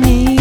に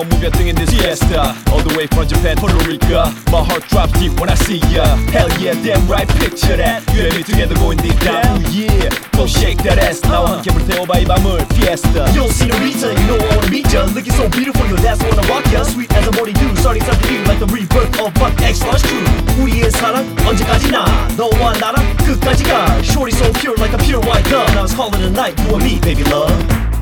gon' move your thing in this fiesta. All the way from Japan, Puerto Rico. My heart drops deep when I see ya. Hell yeah, damn right, picture that. You and me together going deep down. Ooh, yeah, go shake that ass. 나와 함께 불태워봐 이 밤을 fiesta. Yo, senorita, you know I wanna meet ya Looking so beautiful, your last wanna rock ya Sweet as a morning dew, starting something new Like the rebirth of my ex-lunch crew 우리의 사랑 언제까지나 너와 나랑 끝까지 가 Shorty so pure like a pure white dove Now it's calling a night, you and me, baby love